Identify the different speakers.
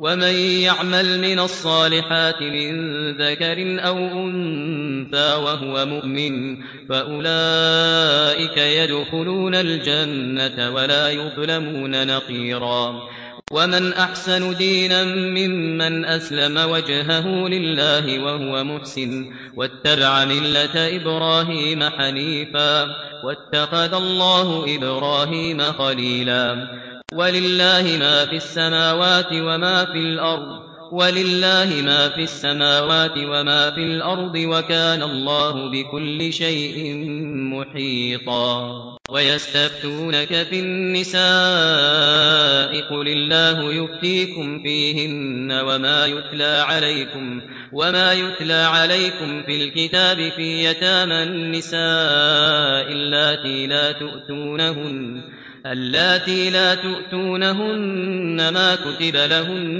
Speaker 1: ومن يعمل من الصالحات من ذكر أو أنثى وهو مؤمن فأولئك يدخلون الجنة ولا يظلمون نقيرا ومن احسن دينا ممن اسلم وجهه لله وهو محسن واتبع مله إبراهيم حنيفا واتخذ الله إبراهيم خليلا ولله ما في السماوات وما في الأرض. ولله ما في السماوات وما في الأرض وكان الله بكل شيء محيطا. ويستفتونك في النساء قل الله يفتيكم فيهن وما يتلى عليكم وما يتلى عليكم في الكتاب في يتامى النساء اللاتي لا تؤتونهن اللاتي لا تؤتونهن ما كتب لهن